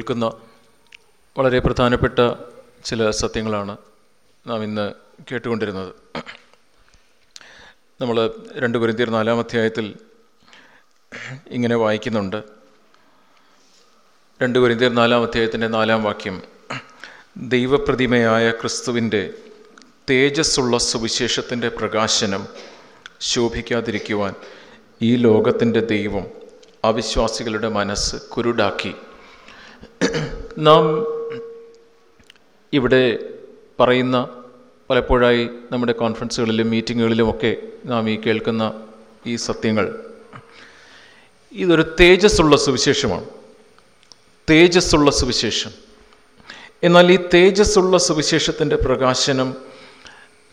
കേൾക്കുന്ന വളരെ പ്രധാനപ്പെട്ട ചില സത്യങ്ങളാണ് നാം ഇന്ന് കേട്ടുകൊണ്ടിരുന്നത്. നമ്മൾ രണ്ട് പുരന്തിയർ നാലാം അധ്യായത്തിൽ ഇങ്ങനെ വായിക്കുന്നുണ്ട്. രണ്ട് പുരന്തിയർ നാലാം അധ്യായത്തിന്റെ നാലാം വാക്യം ദൈവപ്രതിമയായ ക്രിസ്തുവിന്റെ തേജസ്സുള്ള സുവിശേഷത്തിന്റെ പ്രകാശനം ശോഭിക്കാതിരിക്കുവാൻ ഈ ലോകത്തിന്റെ ദൈവം അവിശ്വാസികളുടെ മനസ്സ് കുരുടാക്കി. നാം ഇവിടെ പറയുന്ന പലപ്പോഴായി നമ്മുടെ കോൺഫറൻസുകളിലും മീറ്റിങ്ങുകളിലുമൊക്കെ നാം ഈ കേൾക്കുന്ന ഈ സത്യങ്ങൾ. ഇതൊരു തേജസ്സുള്ള സുവിശേഷമാണ്. തേജസ്സുള്ള സുവിശേഷം. എന്നാൽ ഈ തേജസ്സുള്ള സുവിശേഷത്തിന്റെ പ്രകാശനം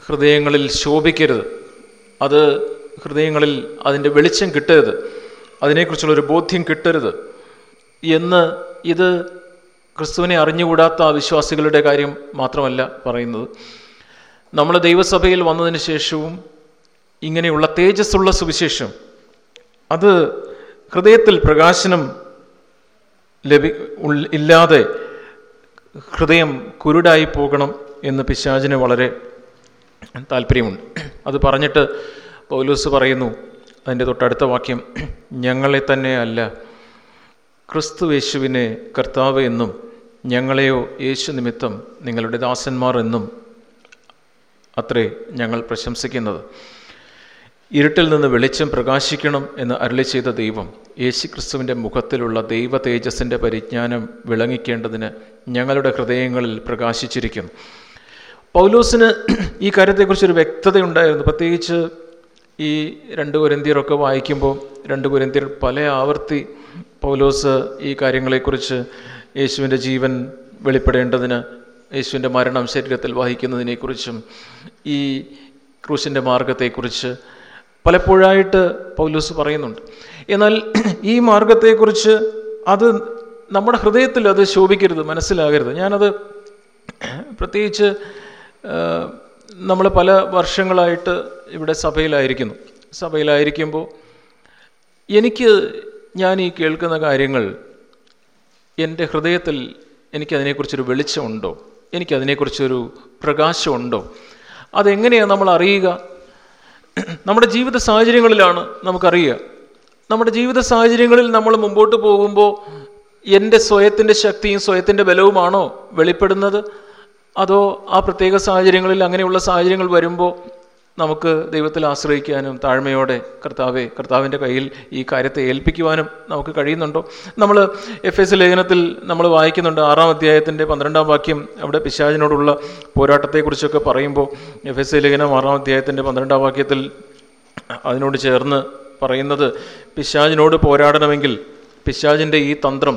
ഹൃദയങ്ങളിൽ ശോഭിക്കരുത്. അത് ഹൃദയങ്ങളിൽ അതിന്റെ വെളിച്ചം കിട്ടരുത്. അതിനെക്കുറിച്ചുള്ളൊരു ബോധ്യം കിട്ടരുത്. എന്ന് ഇത് ക്രിസ്തുവിനെ അറിഞ്ഞുകൂടാത്ത വിശ്വാസികളുടെ കാര്യം മാത്രമല്ല പറയുന്നത്. നമ്മൾ ദൈവസഭയിൽ വന്നതിന് ശേഷവും ഇങ്ങനെയുള്ള തേജസ്സുള്ള സുവിശേഷം അത് ഹൃദയത്തിൽ പ്രകാശനം ലഭി ഇല്ലാതെ ഹൃദയം കുരുടായി പോകണം എന്ന് പിശാചിന് വളരെ താല്പര്യമുണ്ട്. അത് പറഞ്ഞിട്ട് പൗലൂസ് പറയുന്നു അതിന്റെ തൊട്ടടുത്ത വാക്യം ഞങ്ങളെ തന്നെ അല്ല ക്രിസ്തു യേശുവിനെ കർത്താവ് എന്നും ഞങ്ങളെയോ യേശു നിമിത്തം നിങ്ങളുടെ ദാസന്മാർ എന്നും അത്രേ ഞങ്ങൾ പ്രശംസിക്കുന്നത്. ഇരുട്ടിൽ നിന്ന് വെളിച്ചം പ്രകാശിക്കണം എന്ന് അരളി ചെയ്ത ദൈവം യേശു ക്രിസ്തുവിന്റെ മുഖത്തിലുള്ള ദൈവ തേജസ്സിന്റെ പരിജ്ഞാനം വിളങ്ങിക്കേണ്ടതിന് ഞങ്ങളുടെ ഹൃദയങ്ങളിൽ പ്രകാശിച്ചിരിക്കുന്നു. പൗലോസിന് ഈ കാര്യത്തെക്കുറിച്ചൊരു വ്യക്തതയുണ്ടായിരുന്നു. പ്രത്യേകിച്ച് ഈ രണ്ട് പുരന്തിയറൊക്കെ വായിക്കുമ്പോൾ രണ്ട് പുരന്തിയർ പല ആവർത്തി പൗലോസ് ഈ കാര്യങ്ങളെക്കുറിച്ച് യേശുവിന്റെ ജീവൻ വെളിപ്പെടേണ്ടതിന് യേശുവിന്റെ മരണം ശരീരത്തിൽ വഹിക്കുന്നതിനെക്കുറിച്ചും ഈ ക്രൂശിന്റെ മാർഗത്തെക്കുറിച്ച് പലപ്പോഴായിട്ട് പൗലോസ് പറയുന്നുണ്ട്. എന്നാൽ ഈ മാർഗത്തെക്കുറിച്ച് അത് നമ്മുടെ ഹൃദയത്തിൽ അത് ശോഭിക്കരുത് മനസ്സിലാകരുത്. ഞാനത് പ്രത്യേകിച്ച് നമ്മൾ പല വർഷങ്ങളായിട്ട് ഇവിടെ സഭയിലായിരിക്കുന്നു. സഭയിലായിരിക്കുമ്പോൾ എനിക്ക് ഞാൻ ഈ കേൾക്കുന്ന കാര്യങ്ങൾ എന്റെ ഹൃദയത്തിൽ എനിക്കതിനെക്കുറിച്ചൊരു വെളിച്ചമുണ്ടോ? എനിക്കതിനെക്കുറിച്ചൊരു പ്രകാശമുണ്ടോ? അതെങ്ങനെയാണ് നമ്മൾ അറിയുക? നമ്മുടെ ജീവിത സാഹചര്യങ്ങളിലാണ് നമുക്കറിയുക. നമ്മുടെ ജീവിത സാഹചര്യങ്ങളിൽ നമ്മൾ മുമ്പോട്ട് പോകുമ്പോൾ എന്റെ സ്വയത്തിന്റെ ശക്തിയും സ്വയത്തിന്റെ ബലവുമാണോ വെളിപ്പെടുന്നത്? അതോ ആ പ്രത്യേക സാഹചര്യങ്ങളിൽ അങ്ങനെയുള്ള സാഹചര്യങ്ങൾ വരുമ്പോൾ നമുക്ക് ദൈവത്തിൽ ആശ്രയിക്കാനും താഴ്മയോടെ കർത്താവെ കർത്താവിന്റെ കയ്യിൽ ഈ കാര്യത്തെ ഏൽപ്പിക്കുവാനും നമുക്ക് കഴിയുന്നുണ്ടോ? നമ്മൾ എഫ് എസ് ലേഖനത്തിൽ നമ്മൾ വായിക്കുന്നുണ്ട് ആറാം അധ്യായത്തിന്റെ പന്ത്രണ്ടാം വാക്യം. അവിടെ പിശാചിനോടുള്ള പോരാട്ടത്തെക്കുറിച്ചൊക്കെ പറയുമ്പോൾ എഫ് എസ് ലേഖനം ആറാം അധ്യായത്തിന്റെ പന്ത്രണ്ടാം വാക്യത്തിൽ അതിനോട് ചേർന്ന് പറയുന്നത് പിശാചിനോട് പോരാടണമെങ്കിൽ പിശാചിന്റെ ഈ തന്ത്രം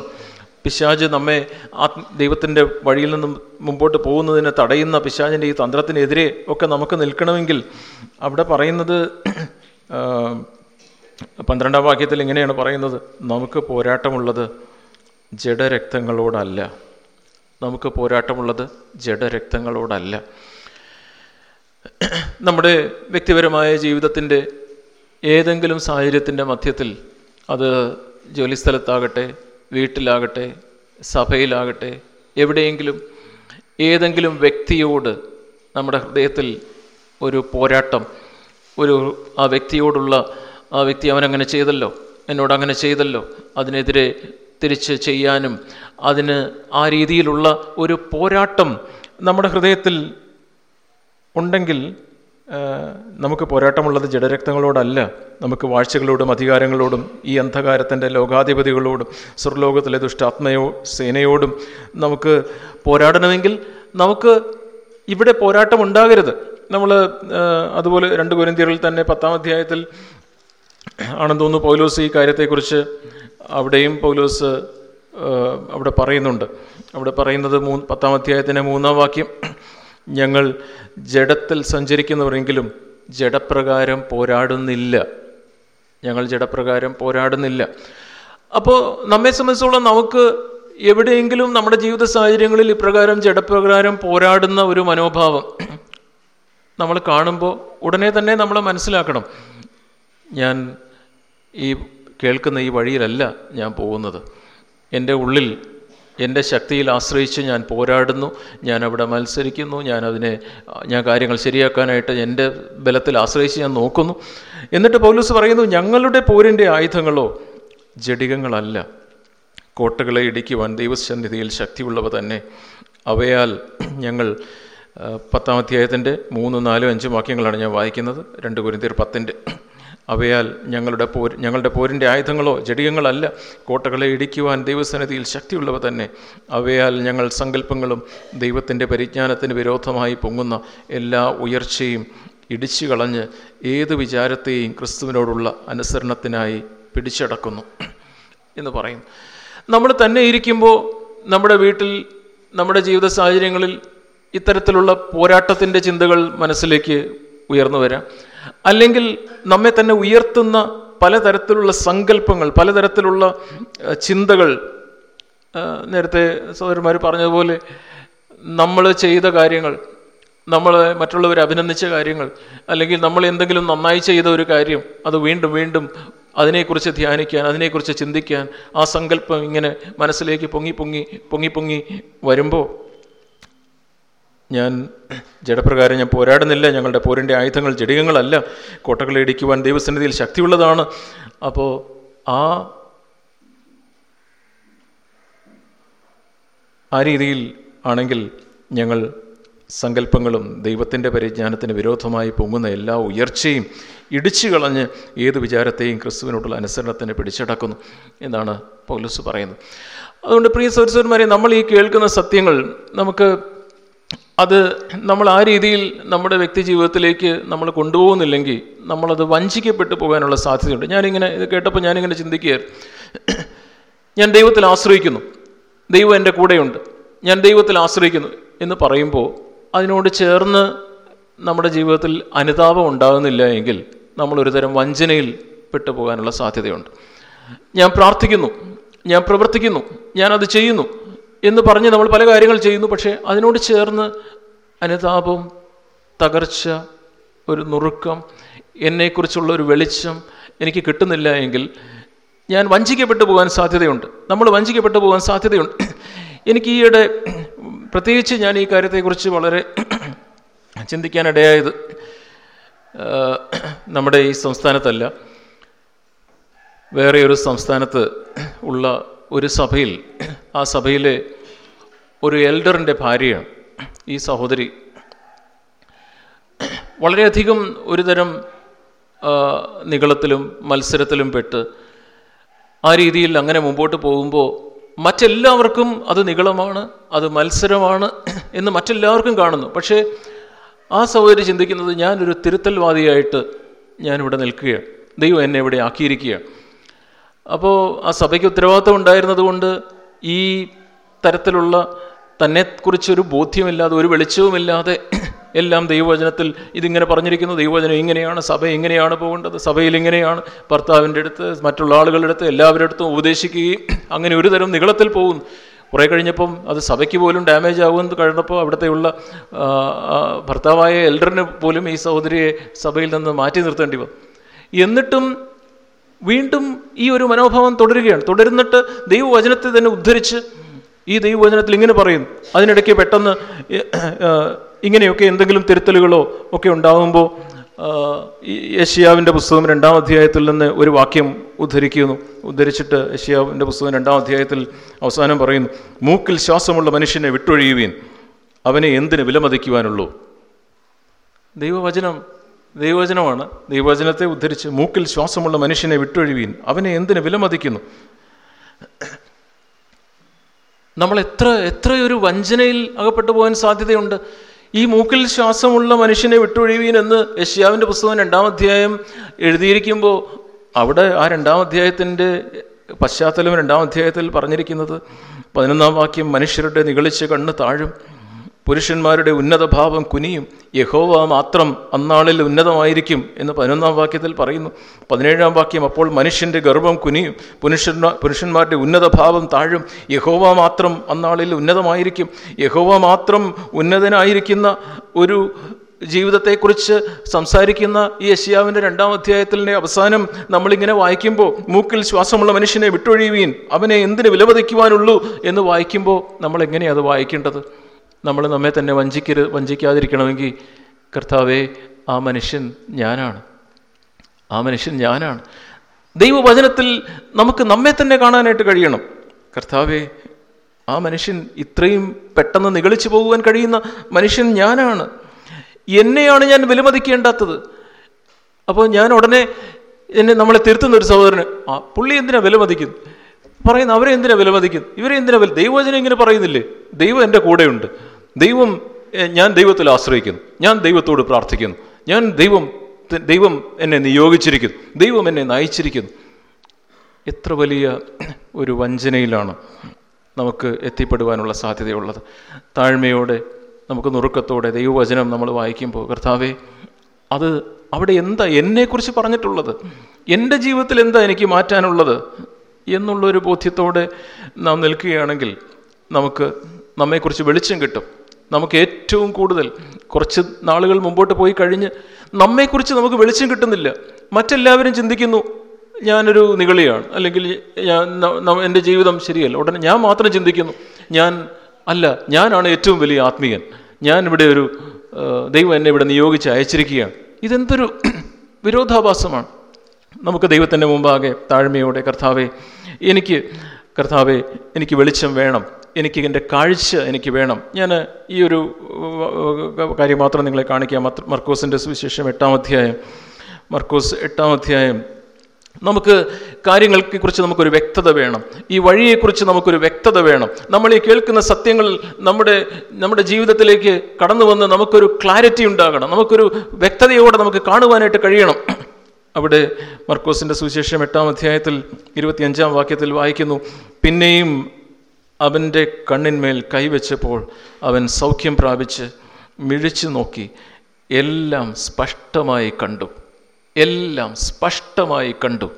പിശാജ് നമ്മെ ആത്മ ദൈവത്തിന്റെ വഴിയിൽ നിന്നും മുമ്പോട്ട് പോകുന്നതിനെ തടയുന്ന പിശാജിന്റെ ഈ തന്ത്രത്തിനെതിരെ ഒക്കെ നമുക്ക് നിൽക്കണമെങ്കിൽ അവിടെ പറയുന്നത് പന്ത്രണ്ടാം വാക്യത്തിൽ ഇങ്ങനെയാണ് പറയുന്നത്. നമുക്ക് പോരാട്ടമുള്ളത് ജഡരക്തങ്ങളോടല്ല. നമുക്ക് പോരാട്ടമുള്ളത് ജഡരക്തങ്ങളോടല്ല. നമ്മുടെ വ്യക്തിപരമായ ജീവിതത്തിന്റെ ഏതെങ്കിലും സാഹചര്യത്തിന്റെ മധ്യത്തിൽ അത് ജോലിസ്ഥലത്താകട്ടെ വീട്ടിലാകട്ടെ സഭയിലാകട്ടെ എവിടെയെങ്കിലും ഏതെങ്കിലും വ്യക്തിയോട് നമ്മുടെ ഹൃദയത്തിൽ ഒരു പോരാട്ടം ഒരു ആ വ്യക്തിയോടുള്ള ആ വ്യക്തി അവനങ്ങനെ ചെയ്തല്ലോ എന്നോട് അങ്ങനെ ചെയ്തല്ലോ അതിനെതിരെ തിരിച്ച് ചെയ്യാനും അതിന് ആ രീതിയിലുള്ള ഒരു പോരാട്ടം നമ്മുടെ ഹൃദയത്തിൽ ഉണ്ടെങ്കിൽ നമുക്ക് പോരാട്ടമുള്ളത് ജഡരക്തങ്ങളോടല്ല നമുക്ക് വാഴ്ചകളോടും അധികാരങ്ങളോടും ഈ അന്ധകാരത്തിന്റെ ലോകാധിപതികളോടും സ്വർലോകത്തിലെ ദുഷ്ടാത്മയോ സേനയോടും നമുക്ക് പോരാടണമെങ്കിൽ നമുക്ക് ഇവിടെ പോരാട്ടം ഉണ്ടാകരുത് നമ്മൾ അതുപോലെ രണ്ട് കുരന്തിയറിൽ തന്നെ പത്താം അധ്യായത്തിൽ ആണെന്ന് തോന്നുന്നു പൗലോസ് ഈ കാര്യത്തെക്കുറിച്ച് അവിടെയും പൗലോസ് അവിടെ പറയുന്നുണ്ട്. അവിടെ പറയുന്നത് മൂ പത്താം അധ്യായത്തിന്റെ മൂന്നാം വാക്യം ഞങ്ങൾ ജഡത്തിൽ സഞ്ചരിക്കുന്നവരെങ്കിലും ജഡപ്രകാരം പോരാടുന്നില്ല. ഞങ്ങൾ ജഡപ്രകാരം പോരാടുന്നില്ല. അപ്പോൾ നമ്മെ സംബന്ധിച്ചോളം നമുക്ക് എവിടെയെങ്കിലും നമ്മുടെ ജീവിത സാഹചര്യങ്ങളിൽ ഇപ്രകാരം ജഡപ്രകാരം പോരാടുന്ന ഒരു മനോഭാവം നമ്മൾ കാണുമ്പോൾ ഉടനെ തന്നെ നമ്മൾ മനസ്സിലാക്കണം. ഞാൻ ഈ കേൾക്കുന്ന ഈ വഴിയിലല്ല ഞാൻ പോകുന്നത്. എന്റെ ഉള്ളിൽ എന്റെ ശക്തിയിൽ ആശ്രയിച്ച് ഞാൻ പോരാടുന്നു ഞാൻ അവിടെ മത്സരിക്കുന്നു ഞാൻ അതിനെ ഞാൻ കാര്യങ്ങൾ ശരിയാക്കാനായിട്ട് എന്റെ ബലത്തിൽ ആശ്രയിച്ച് ഞാൻ നോക്കുന്നു. എന്നിട്ട് പൗലൂസ് പറയുന്നു ഞങ്ങളുടെ പോരിന്റെ ആയുധങ്ങളോ ജടികങ്ങളല്ല. കോട്ടകളെ ഇടിക്കുവാൻ ദൈവസന്നിധിയിൽ ശക്തിയുള്ളവ തന്നെ. അവയാൽ ഞങ്ങൾ പത്താം അധ്യായത്തിന്റെ മൂന്ന് നാലും അഞ്ചും വാക്യങ്ങളാണ് ഞാൻ വായിക്കുന്നത്. രണ്ട് കുരുന്തീർ പത്തിന്റെ അവയാൽ ഞങ്ങളുടെ പോര് ഞങ്ങളുടെ പോരിന്റെ ആയുധങ്ങളോ ജടികങ്ങളല്ല. കോട്ടകളെ ഇടിക്കുവാൻ ദൈവസന്നിധിയിൽ ശക്തിയുള്ളവ തന്നെ. അവയാൽ ഞങ്ങൾ സങ്കല്പങ്ങളും ദൈവത്തിന്റെ പരിജ്ഞാനത്തിന് വിരോധമായി പൊങ്ങുന്ന എല്ലാ ഉയർച്ചയും ഇടിച്ചു കളഞ്ഞ് ഏത് വിചാരത്തെയും ക്രിസ്തുവിനോടുള്ള അനുസരണത്തിനായി പിടിച്ചടക്കുന്നു. എന്ന് പറയും നമ്മൾ തന്നെ ഇരിക്കുമ്പോൾ നമ്മുടെ വീട്ടിൽ നമ്മുടെ ജീവിത സാഹചര്യങ്ങളിൽ ഇത്തരത്തിലുള്ള പോരാട്ടത്തിന്റെ ചിന്തകൾ മനസ്സിലേക്ക് ഉയർന്നു വരാം. അല്ലെങ്കിൽ നമ്മെ തന്നെ ഉയർത്തുന്ന പലതരത്തിലുള്ള സങ്കല്പങ്ങൾ പലതരത്തിലുള്ള ചിന്തകൾ. നേരത്തെ സഹോദരന്മാർ പറഞ്ഞതുപോലെ നമ്മൾ ചെയ്ത കാര്യങ്ങൾ നമ്മൾ മറ്റുള്ളവർ അഭിനന്ദിച്ച കാര്യങ്ങൾ അല്ലെങ്കിൽ നമ്മൾ എന്തെങ്കിലും നന്നായി ചെയ്ത ഒരു കാര്യം അത് വീണ്ടും വീണ്ടും അതിനെക്കുറിച്ച് ധ്യാനിക്കാൻ അതിനെക്കുറിച്ച് ചിന്തിക്കാൻ ആ സങ്കല്പം ഇങ്ങനെ മനസ്സിലേക്ക് പൊങ്ങി പൊങ്ങി പൊങ്ങി പൊങ്ങി വരുമ്പോൾ ഞാൻ ജഡപ്രകാരം ഞാൻ പോരാടുന്നില്ല. ഞങ്ങളുടെ പോരിന്റെ ആയുധങ്ങൾ ജടികങ്ങളല്ല. കോട്ടകളെ ഇടിക്കുവാൻ ദൈവസന്നിധിയിൽ ശക്തിയുള്ളതാണ്. അപ്പോൾ ആ ആ രീതിയിൽ ആണെങ്കിൽ ഞങ്ങൾ സങ്കല്പങ്ങളും ദൈവത്തിന്റെ പരിജ്ഞാനത്തിന് വിരോധമായി പൊങ്ങുന്ന എല്ലാ ഉയർച്ചയും ഇടിച്ചു കളഞ്ഞ് ഏത് വിചാരത്തെയും ക്രിസ്തുവിനോടുള്ള അനുസരണത്തിന് പിടിച്ചടക്കുന്നു എന്നാണ് പൗലസ് പറയുന്നത്. അതുകൊണ്ട് പ്രിയ സൗരസ്വന്മാരെ നമ്മൾ ഈ കേൾക്കുന്ന സത്യങ്ങൾ നമുക്ക് അത് നമ്മൾ ആ രീതിയിൽ നമ്മുടെ വ്യക്തി ജീവിതത്തിലേക്ക് നമ്മൾ കൊണ്ടുപോകുന്നില്ലെങ്കിൽ നമ്മളത് വഞ്ചിക്കപ്പെട്ടു പോകാനുള്ള സാധ്യതയുണ്ട്. ഞാനിങ്ങനെ ഇത് കേട്ടപ്പോൾ ഞാനിങ്ങനെ ചിന്തിക്കുകയായിരുന്നു. ഞാൻ ദൈവത്തിൽ ആശ്രയിക്കുന്നു. ദൈവം എന്റെ കൂടെയുണ്ട്. ഞാൻ ദൈവത്തിൽ ആശ്രയിക്കുന്നു എന്ന് പറയുമ്പോൾ അതിനോട് ചേർന്ന് നമ്മുടെ ജീവിതത്തിൽ അനുതാപം ഉണ്ടാകുന്നില്ല എങ്കിൽ നമ്മളൊരു തരം വഞ്ചനയിൽ പെട്ടു പോകാനുള്ള സാധ്യതയുണ്ട്. ഞാൻ പ്രാർത്ഥിക്കുന്നു. ഞാൻ പ്രവർത്തിക്കുന്നു. ഞാനത് ചെയ്യുന്നു. എന്ന് പറഞ്ഞ് നമ്മൾ പല കാര്യങ്ങൾ ചെയ്യുന്നു. പക്ഷേ അതിനോട് ചേർന്ന് അനുതാപം തകർച്ച ഒരു നുറുക്കം എന്നെക്കുറിച്ചുള്ള ഒരു വെളിച്ചം എനിക്ക് കിട്ടുന്നില്ല എങ്കിൽ ഞാൻ വഞ്ചിക്കപ്പെട്ടു പോകാൻ സാധ്യതയുണ്ട്. നമ്മൾ വഞ്ചിക്കപ്പെട്ടു പോകാൻ സാധ്യതയുണ്ട്. എനിക്ക് ഈയിടെ പ്രത്യേകിച്ച് ഞാൻ ഈ കാര്യത്തെക്കുറിച്ച് വളരെ ചിന്തിക്കാനിടയായത് നമ്മുടെ ഈ സംസ്ഥാനത്തല്ല. വേറെ ഒരു സംസ്ഥാനത്ത് ഉള്ള ഒരു സഭയിൽ ആ സഭയിലെ ഒരു എൽഡറിന്റെ ഭാര്യയാണ് ഈ സഹോദരി. വളരെയധികം ഒരുതരം നികളത്തിലും മത്സരത്തിലും പെട്ട് ആ രീതിയിൽ അങ്ങനെ മുമ്പോട്ട് പോകുമ്പോൾ മറ്റെല്ലാവർക്കും അത് നികളമാണ് അത് മത്സരമാണ് എന്ന് മറ്റെല്ലാവർക്കും കാണുന്നു. പക്ഷേ ആ സഹോദരി ചിന്തിക്കുന്നത് ഞാനൊരു തിരുത്തൽവാദിയായിട്ട് ഞാനിവിടെ നിൽക്കുകയാണ്. ദൈവം എന്നെ ഇവിടെ ആക്കിയിരിക്കുകയാണ്. അപ്പോൾ ആ സഭയ്ക്ക് ഉത്തരവാദിത്വം ഉണ്ടായിരുന്നത് കൊണ്ട് ഈ തരത്തിലുള്ള തന്നെക്കുറിച്ചൊരു ബോധ്യമില്ലാതെ ഒരു വെളിച്ചവുമില്ലാതെ എല്ലാം ദൈവവചനത്തിൽ ഇതിങ്ങനെ പറഞ്ഞിരിക്കുന്നു. ദൈവവചനം ഇങ്ങനെയാണ് സഭ ഇങ്ങനെയാണ് പോകേണ്ടത് സഭയിൽ ഇങ്ങനെയാണ്. ഭർത്താവിന്റെ അടുത്ത് മറ്റുള്ള ആളുകളുടെ അടുത്ത് എല്ലാവരുടെ അടുത്തും ഉപദേശിക്കുകയും അങ്ങനെ ഒരു തരം നികളത്തിൽ പോകുന്നു. കുറേ കഴിഞ്ഞപ്പം അത് സഭയ്ക്ക് പോലും ഡാമേജ് ആകുമെന്ന് കഴിഞ്ഞപ്പോൾ അവിടുത്തെയുള്ള ഭർത്താവായ എൽഡറിന് പോലും ഈ സഹോദരിയെ സഭയിൽ നിന്ന് മാറ്റി നിർത്തേണ്ടി വന്നു. എന്നിട്ടും വീണ്ടും ഈ ഒരു മനോഭാവം തുടരുകയാണ്. തുടരുന്നിട്ട് ദൈവവചനത്തെ തന്നെ ഉദ്ധരിച്ച് ഈ ദൈവവചനത്തിൽ ഇങ്ങനെ പറയുന്നു. അതിനിടയ്ക്ക് പെട്ടെന്ന് ഇങ്ങനെയൊക്കെ എന്തെങ്കിലും തിരുത്തലുകളോ ഒക്കെ ഉണ്ടാകുമ്പോൾ യഷ്യാവിന്റെ പുസ്തകം രണ്ടാം അധ്യായത്തിൽ നിന്ന് ഒരു വാക്യം ഉദ്ധരിക്കുന്നു. ഉദ്ധരിച്ചിട്ട് യഷ്യാവിന്റെ പുസ്തകം രണ്ടാം അധ്യായത്തിൽ അവസാനം പറയുന്നു മൂക്കിൽ ശ്വാസമുള്ള മനുഷ്യനെ വിട്ടൊഴിയുവീൻ. അവനെ എന്തിന് വിലമതിക്കുവാനുള്ളൂ? ദൈവവചനം ദൈവവചനമാണ്. ദൈവവചനത്തെ ഉദ്ധരിച്ച് മൂക്കിൽ ശ്വാസമുള്ള മനുഷ്യനെ വിട്ടൊഴിവീൻ. അവനെ എന്തിന് വിലമതിക്കുന്നു? നമ്മൾ എത്ര എത്രയൊരു വഞ്ചനയിൽ അകപ്പെട്ടു പോകാൻ സാധ്യതയുണ്ട്. ഈ മൂക്കിൽ ശ്വാസമുള്ള മനുഷ്യനെ വിട്ടൊഴിവീൻ എന്ന് യഷ്യാവിന്റെ പുസ്തകം രണ്ടാം അധ്യായം എഴുതിയിരിക്കുമ്പോൾ അവിടെ ആ രണ്ടാം അധ്യായത്തിന്റെ പശ്ചാത്തലം രണ്ടാം അധ്യായത്തിൽ പറഞ്ഞിരിക്കുന്നത് പതിനൊന്നാം വാക്യം മനുഷ്യരുടെ നിഗളിച്ച് കണ്ണ് താഴും. പുരുഷന്മാരുടെ ഉന്നതഭാവം കുനിയും. യഹോവ മാത്രം അന്നാളിൽ ഉന്നതമായിരിക്കും എന്ന് പതിനൊന്നാം വാക്യത്തിൽ പറയുന്നു. പതിനേഴാം വാക്യം അപ്പോൾ മനുഷ്യന്റെ ഗർഭം കുനിയും. പുരുഷന്മാ പുരുഷന്മാരുടെ ഉന്നതഭാവം താഴും. യഹോവ മാത്രം അന്നാളിൽ ഉന്നതമായിരിക്കും. യഹോവ മാത്രം ഉന്നതനായിരിക്കുന്ന ഒരു ജീവിതത്തെക്കുറിച്ച് സംസാരിക്കുന്ന ഈ യശ്യാവിന്റെ രണ്ടാം അധ്യായത്തിന്റെ അവസാനം നമ്മളിങ്ങനെ വായിക്കുമ്പോൾ മൂക്കിൽ ശ്വാസമുള്ള മനുഷ്യനെ വിട്ടൊഴിയുവീൻ അവനെ എന്തിന് വിലമതിക്കുവാനുള്ളൂ എന്ന് വായിക്കുമ്പോൾ നമ്മൾ എങ്ങനെയാണ് അത് വായിക്കേണ്ടത്? നമ്മൾ നമ്മെ തന്നെ വഞ്ചിക്കരുത് വഞ്ചിക്കാതിരിക്കണമെങ്കിൽ കർത്താവെ ആ മനുഷ്യൻ ഞാനാണ്. ആ മനുഷ്യൻ ഞാനാണ്. ദൈവവചനത്തിൽ നമുക്ക് നമ്മെ തന്നെ കാണാനായിട്ട് കഴിയണം. കർത്താവെ ആ മനുഷ്യൻ ഇത്രയും പെട്ടെന്ന് നിഗളിച്ചു പോകുവാൻ കഴിയുന്ന മനുഷ്യൻ ഞാനാണ്. എന്നെയാണ് ഞാൻ വിലമതിക്കേണ്ടാത്തത്. അപ്പോൾ ഞാൻ ഉടനെ എന്നെ നമ്മളെ തിരുത്തുന്ന ഒരു സഹോദരന് ആ പുള്ളി എന്തിനാ വിലമതിക്കുന്നു? പറയുന്ന അവരെ എന്തിനാ വിലമതിക്കുന്നു? ഇവരെ എന്തിനാ വില ദൈവവചനം ഇങ്ങനെ പറയുന്നില്ലേ? ദൈവം എന്റെ കൂടെയുണ്ട്. ദൈവം ഞാൻ ദൈവത്തിൽ ആശ്രയിക്കുന്നു. ഞാൻ ദൈവത്തോട് പ്രാർത്ഥിക്കുന്നു. ഞാൻ ദൈവം ദൈവം എന്നെ നിയോഗിച്ചിരിക്കുന്നു. ദൈവം എന്നെ നയിച്ചിരിക്കുന്നു. എത്ര വലിയ ഒരു വഞ്ചനയിലാണ് നമുക്ക് എത്തിപ്പെടുവാനുള്ള സാധ്യതയുള്ളത്. താഴ്മയോടെ നമുക്ക് നുറുക്കത്തോടെ ദൈവവചനം നമ്മൾ വായിക്കുമ്പോൾ കർത്താവെ അത് അവിടെ എന്താ എന്നെക്കുറിച്ച് പറഞ്ഞിട്ടുള്ളത്? എന്റെ ജീവിതത്തിൽ എന്താ എനിക്ക് മാറ്റാനുള്ളത്? എന്നുള്ളൊരു ബോധ്യത്തോടെ നാം നിൽക്കുകയാണെങ്കിൽ നമുക്ക് നമ്മെക്കുറിച്ച് വെളിച്ചം കിട്ടും. നമുക്ക് ഏറ്റവും കൂടുതൽ കുറച്ച് നാളുകൾ മുമ്പോട്ട് പോയി കഴിഞ്ഞ് നമ്മെക്കുറിച്ച് നമുക്ക് വെളിച്ചം കിട്ടുന്നില്ല. മറ്റെല്ലാവരും ചിന്തിക്കുന്നു ഞാനൊരു നികളിയാണ് അല്ലെങ്കിൽ ഞാൻ എന്റെ ജീവിതം ശരിയല്ല. ഉടനെ ഞാൻ മാത്രം ചിന്തിക്കുന്നു ഞാൻ അല്ല ഞാനാണ് ഏറ്റവും വലിയ ആത്മീയൻ. ഞാൻ ഇവിടെ ഒരു ദൈവം എന്നെ ഇവിടെ നിയോഗിച്ച് അയച്ചിരിക്കുകയാണ്. ഇതെന്തൊരു വിരോധാഭാസമാണ്. നമുക്ക് ദൈവത്തിന്റെ മുമ്പാകെ താഴ്മയോടെ കർത്താവെ എനിക്ക് കർത്താവെ എനിക്ക് വെളിച്ചം വേണം. എനിക്ക് എന്റെ കാഴ്ച എനിക്ക് വേണം. ഞാൻ ഈ ഒരു കാര്യം മാത്രം നിങ്ങളെ കാണിക്കാം. മത്ത- മർക്കോസിന്റെ സുവിശേഷം എട്ടാം അധ്യായം. മർക്കോസ് എട്ടാം അധ്യായം. നമുക്ക് കാര്യങ്ങളെ കുറിച്ച് നമുക്കൊരു വ്യക്തത വേണം. ഈ വഴിയെക്കുറിച്ച് നമുക്കൊരു വ്യക്തത വേണം. നമ്മൾ ഈ കേൾക്കുന്ന സത്യങ്ങൾ നമ്മുടെ നമ്മുടെ ജീവിതത്തിലേക്ക് കടന്നു വന്ന് നമുക്കൊരു ക്ലാരിറ്റി ഉണ്ടാകണം. നമുക്കൊരു വ്യക്തതയോടെ നമുക്ക് കാണുവാനായിട്ട് കഴിയണം. അവിടെ മർക്കോസിന്റെ സുവിശേഷം എട്ടാം അധ്യായത്തിൽ ഇരുപത്തിയഞ്ചാം വാക്യത്തിൽ വായിക്കുന്നു. പിന്നെയും അവന്റെ കണ്ണിന്മേൽ കൈവച്ചപ്പോൾ അവൻ സൗഖ്യം പ്രാപിച്ച് മിഴിച്ചു നോക്കി. എല്ലാം സ്പഷ്ടമായി കണ്ടു. എല്ലാം സ്പഷ്ടമായി കണ്ടു.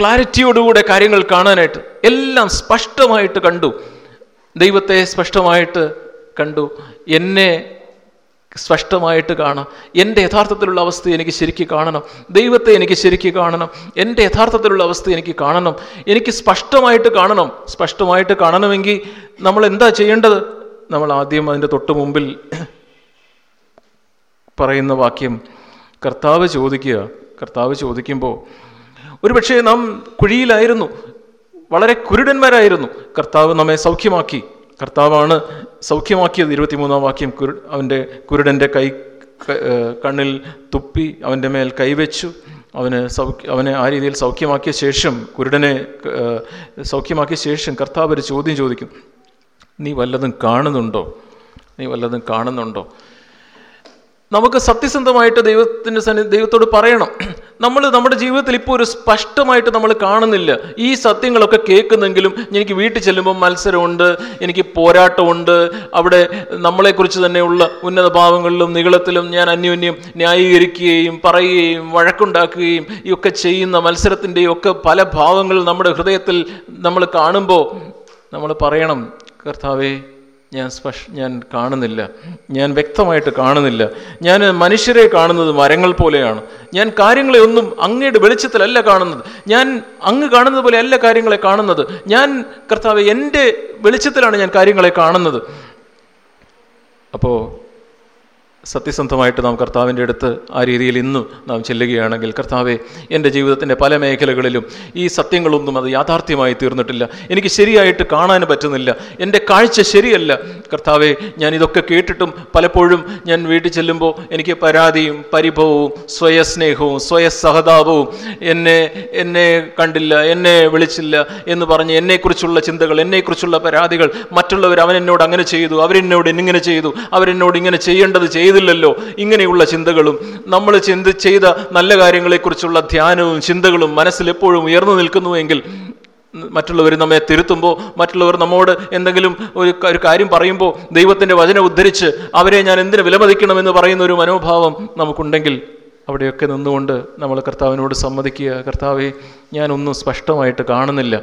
ക്ലാരിറ്റിയോടുകൂടെ കാര്യങ്ങൾ കാണാനായിട്ട് എല്ലാം സ്പഷ്ടമായിട്ട് കണ്ടു. ദൈവത്തെ സ്പഷ്ടമായിട്ട് കണ്ടു. എന്നെ സ്പഷ്ടമായിട്ട് കാണാം. എന്റെ യഥാർത്ഥത്തിലുള്ള അവസ്ഥ എനിക്ക് ശരിക്ക് കാണണം. ദൈവത്തെ എനിക്ക് ശരിക്ക് കാണണം. എന്റെ യഥാർത്ഥത്തിലുള്ള അവസ്ഥ എനിക്ക് കാണണം. എനിക്ക് സ്പഷ്ടമായിട്ട് കാണണം. സ്പഷ്ടമായിട്ട് കാണണമെങ്കിൽ നമ്മൾ എന്താ ചെയ്യേണ്ടത്? നമ്മൾ ആദ്യം അതിന്റെ തൊട്ട് മുമ്പിൽ പറയുന്ന വാക്യം കർത്താവ് ചോദിക്കുക. കർത്താവ് ചോദിക്കുമ്പോൾ ഒരുപക്ഷെ നാം കുഴിയിലായിരുന്നു. വളരെ കുരുടന്മാരായിരുന്നു. കർത്താവ് നമ്മെ സൗഖ്യമാക്കി. കർത്താവാണ് സൗഖ്യമാക്കിയത്. ഇരുപത്തിമൂന്നാം വാക്യം കുരു അവന്റെ കുരുടന്റെ കൈ കണ്ണിൽ തുപ്പി അവന്റെ മേൽ കൈവച്ചു. അവന് സൗഖ്യ അവനെ ആ രീതിയിൽ സൗഖ്യമാക്കിയ ശേഷം കുരുടനെ സൗഖ്യമാക്കിയ ശേഷം കർത്താവ് ഒരു ചോദ്യം ചോദിക്കും. നീ വല്ലതും കാണുന്നുണ്ടോ? നീ വല്ലതും കാണുന്നുണ്ടോ? നമുക്ക് സത്യസന്ധമായിട്ട് ദൈവത്തിന്റെ സന്നി ദൈവത്തോട് പറയണം. നമ്മൾ നമ്മുടെ ജീവിതത്തിൽ ഇപ്പോൾ ഒരു സ്പഷ്ടമായിട്ട് നമ്മൾ കാണുന്നില്ല. ഈ സത്യങ്ങളൊക്കെ കേൾക്കുന്നെങ്കിലും എനിക്ക് വീട്ടിൽ ചെല്ലുമ്പോൾ മത്സരമുണ്ട് എനിക്ക് പോരാട്ടമുണ്ട്. അവിടെ നമ്മളെക്കുറിച്ച് തന്നെയുള്ള ഉന്നത ഭാവങ്ങളിലും നികളത്തിലും ഞാൻ അന്യോന്യം ന്യായീകരിക്കുകയും പറയുകയും വഴക്കുണ്ടാക്കുകയും ഒക്കെ ചെയ്യുന്ന മത്സരത്തിന്റെയും ഒക്കെ പല ഭാവങ്ങൾ നമ്മുടെ ഹൃദയത്തിൽ നമ്മൾ കാണുമ്പോൾ നമ്മൾ പറയണം കർത്താവേ ഞാൻ സ്പഷ് ഞാൻ കാണുന്നില്ല. ഞാൻ വ്യക്തമായിട്ട് കാണുന്നില്ല. ഞാൻ മനുഷ്യരെ കാണുന്നത് മരങ്ങൾ പോലെയാണ്. ഞാൻ കാര്യങ്ങളെ ഒന്നും അങ്ങയുടെ വെളിച്ചത്തിലല്ല കാണുന്നത്. ഞാൻ അങ്ങ് കാണുന്നത് പോലെ അല്ല കാര്യങ്ങളെ കാണുന്നത്. ഞാൻ കർത്താവ് എന്റെ വെളിച്ചത്തിലാണ് ഞാൻ കാര്യങ്ങളെ കാണുന്നത്. അപ്പോൾ സത്യസന്ധമായിട്ട് നാം കർത്താവിന്റെ അടുത്ത് ആ രീതിയിൽ ഇന്ന് നാം ചെല്ലുകയാണെങ്കിൽ കർത്താവെ എന്റെ ജീവിതത്തിന്റെ പല മേഖലകളിലും ഈ സത്യങ്ങളൊന്നും അത് യാഥാർത്ഥ്യമായി തീർന്നിട്ടില്ല. എനിക്ക് ശരിയായിട്ട് കാണാൻ പറ്റുന്നില്ല. എന്റെ കാഴ്ച ശരിയല്ല. കർത്താവെ ഞാൻ ഇതൊക്കെ കേട്ടിട്ടും പലപ്പോഴും ഞാൻ വീട്ടിൽ ചെല്ലുമ്പോൾ എനിക്ക് പരാതിയും പരിഭവവും സ്വയസ്നേഹവും സ്വയസഹതാപവും എന്നെ എന്നെ കണ്ടില്ല എന്നെ വിളിച്ചില്ല എന്ന് പറഞ്ഞ് എന്നെക്കുറിച്ചുള്ള ചിന്തകൾ എന്നെക്കുറിച്ചുള്ള പരാതികൾ മറ്റുള്ളവർ അവനെന്നോട് അങ്ങനെ ചെയ്തു അവരെന്നോട് ഇങ്ങനെ ചെയ്തു അവരെന്നോട് ഇങ്ങനെ ചെയ്യേണ്ടത് ചെയ്തില്ലല്ലോ. ഇങ്ങനെയുള്ള ചിന്തകളും നമ്മൾ ചിന്ത ചെയ്ത നല്ല കാര്യങ്ങളെക്കുറിച്ചുള്ള ധ്യാനവും ചിന്തകളും മനസ്സിൽ എപ്പോഴും ഉയർന്നു നിൽക്കുന്നുവെങ്കിൽ മറ്റുള്ളവർ നമ്മെ തിരുത്തുമ്പോൾ മറ്റുള്ളവർ നമ്മോട് എന്തെങ്കിലും ഒരു ഒരു കാര്യം പറയുമ്പോൾ ദൈവത്തിന്റെ വചനം ഉദ്ധരിച്ച് അവരെ ഞാൻ എന്തിനു വിലമതിക്കണമെന്ന് പറയുന്ന ഒരു മനോഭാവം നമുക്കുണ്ടെങ്കിൽ അവിടെയൊക്കെ നിന്നുകൊണ്ട് നമ്മൾ കർത്താവിനോട് സമ്മതിക്കുക. കർത്താവെ ഞാനൊന്നും സ്പഷ്ടമായിട്ട് കാണുന്നില്ല.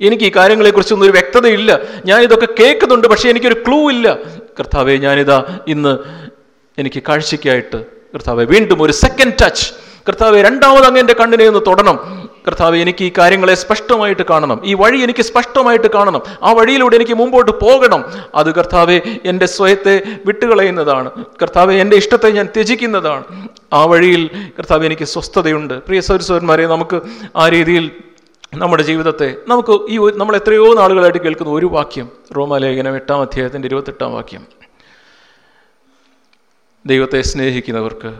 എനിക്ക് ഈ കാര്യങ്ങളെക്കുറിച്ചൊന്നും ഒരു വ്യക്തതയില്ല. ഞാൻ ഇതൊക്കെ കേൾക്കുന്നുണ്ട് പക്ഷേ എനിക്കൊരു ക്ലൂ ഇല്ല. കർത്താവെ ഞാനിതാ ഇന്ന് എനിക്ക് കാഴ്ചയ്ക്കായിട്ട് കർത്താവെ വീണ്ടും ഒരു സെക്കൻഡ് ടച്ച് കർത്താവെ രണ്ടാമത് അങ്ങ് എന്റെ കണ്ണിനെ ഒന്ന് തൊടണം. കർത്താവെ എനിക്ക് ഈ കാര്യങ്ങളെ സ്പഷ്ടമായിട്ട് കാണണം. ഈ വഴി എനിക്ക് സ്പഷ്ടമായിട്ട് കാണണം. ആ വഴിയിലൂടെ എനിക്ക് മുമ്പോട്ട് പോകണം. അത് കർത്താവെ എന്റെ സ്വയത്തെ വിട്ടുകളയുന്നതാണ്. കർത്താവെ എന്റെ ഇഷ്ടത്തെ ഞാൻ ത്യജിക്കുന്നതാണ്. ആ വഴിയിൽ കർത്താവ് എനിക്ക് സ്വസ്ഥതയുണ്ട്. പ്രിയ സൗരസ്വരന്മാരെ നമുക്ക് ആ രീതിയിൽ നമ്മുടെ ജീവിതത്തെ നമുക്ക് ഈ നമ്മൾ എത്രയോ നാളുകളായിട്ട് കേൾക്കുന്ന ഒരു വാക്യം. റോമാലേഖനം എട്ടാം അധ്യായത്തിന്റെ ഇരുപത്തെട്ടാം വാക്യം. ദൈവത്തെ സ്നേഹിക്കുന്നവർക്ക്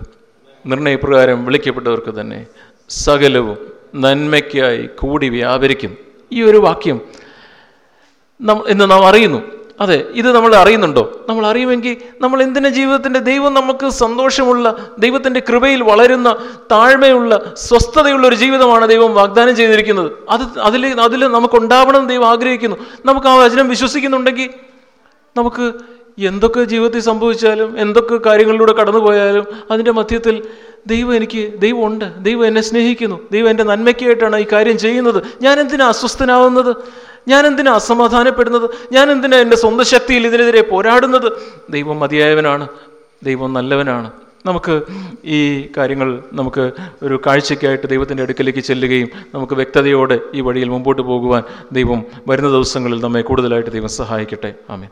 നിർണയപ്രകാരം വിളിക്കപ്പെട്ടവർക്ക് തന്നെ സകലവും നന്മയ്ക്കായി കൂടി വ്യാപരിക്കും. ഈ ഒരു വാക്യം എന്ന് നാം അറിയുന്നു. അതെ ഇത് നമ്മൾ അറിയുന്നുണ്ടോ? നമ്മൾ അറിയുമെങ്കിൽ നമ്മൾ എന്തിനാ ജീവിതത്തിന്റെ ദൈവം നമുക്ക് സന്തോഷമുള്ള ദൈവത്തിന്റെ കൃപയിൽ വളരുന്ന താഴ്മയുള്ള സ്വസ്ഥതയുള്ള ഒരു ജീവിതമാണ് ദൈവം വാഗ്ദാനം ചെയ്തിരിക്കുന്നത്? അത് അതിൽ അതിൽ നമുക്കുണ്ടാവണം ദൈവം ആഗ്രഹിക്കുന്നു. നമുക്ക് ആ വചനം വിശ്വസിക്കുന്നുണ്ടെങ്കിൽ നമുക്ക് എന്തൊക്കെ ജീവിതത്തിൽ സംഭവിച്ചാലും എന്തൊക്കെ കാര്യങ്ങളിലൂടെ കടന്നു പോയാലും അതിന്റെ മധ്യത്തിൽ ദൈവം എനിക്ക് ദൈവം ഉണ്ട്. ദൈവം എന്നെ സ്നേഹിക്കുന്നു. ദൈവം എന്റെ നന്മയ്ക്കായിട്ടാണ് ഈ കാര്യം ചെയ്യുന്നത്. ഞാൻ എന്തിനാ അസ്വസ്ഥനാവുന്നത്? ഞാൻ എന്തിനാ അസമാധാനപ്പെടുന്നത്? ഞാൻ എന്തിനാ എന്റെ സ്വന്തം ശക്തിയിൽ ഇതിനെതിരെ പോരാടുന്നത്? ദൈവം മതിയായവനാണ്. ദൈവം നല്ലവനാണ്. നമുക്ക് ഈ കാര്യങ്ങൾ നമുക്ക് ഒരു കാഴ്ചയ്ക്കായിട്ട് ദൈവത്തിന്റെ അടുക്കലേക്ക് ചെല്ലുകയും നമുക്ക് വ്യക്തതയോടെ ഈ വഴിയിൽ മുമ്പോട്ട് പോകുവാൻ ദൈവം വരുന്ന ദിവസങ്ങളിൽ നമ്മെ കൂടുതലായിട്ട് ദൈവം സഹായിക്കട്ടെ. ആമേൻ.